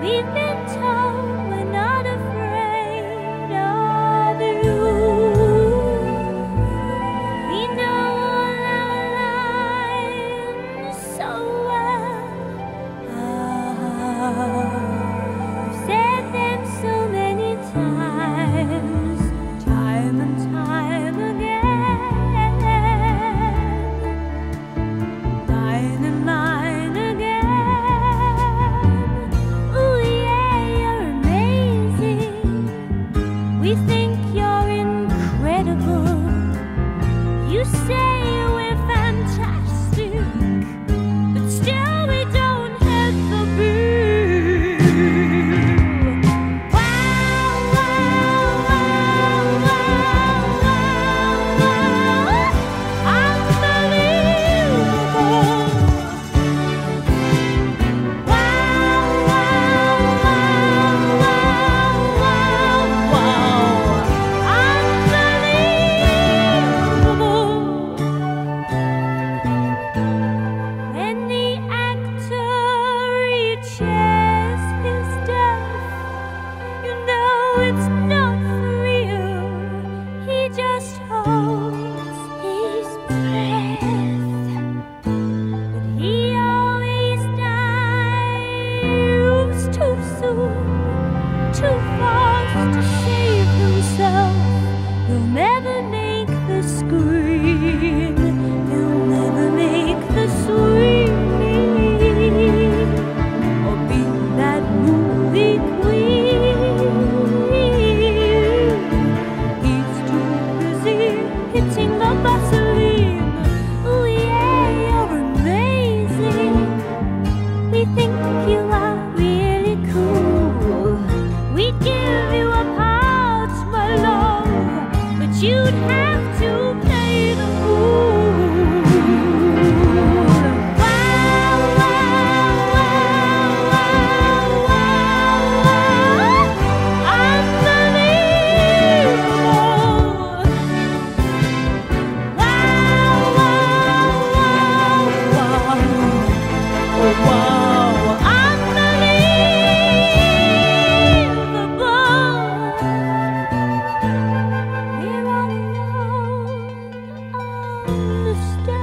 We've been You say stay.